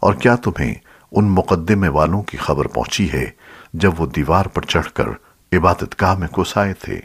اور کیا تمہیں ان مقدمے والوں کی خبر پہنچی ہے جب وہ دیوار پر چڑھ کر عبادت گاہ میں گھس آئے تھے؟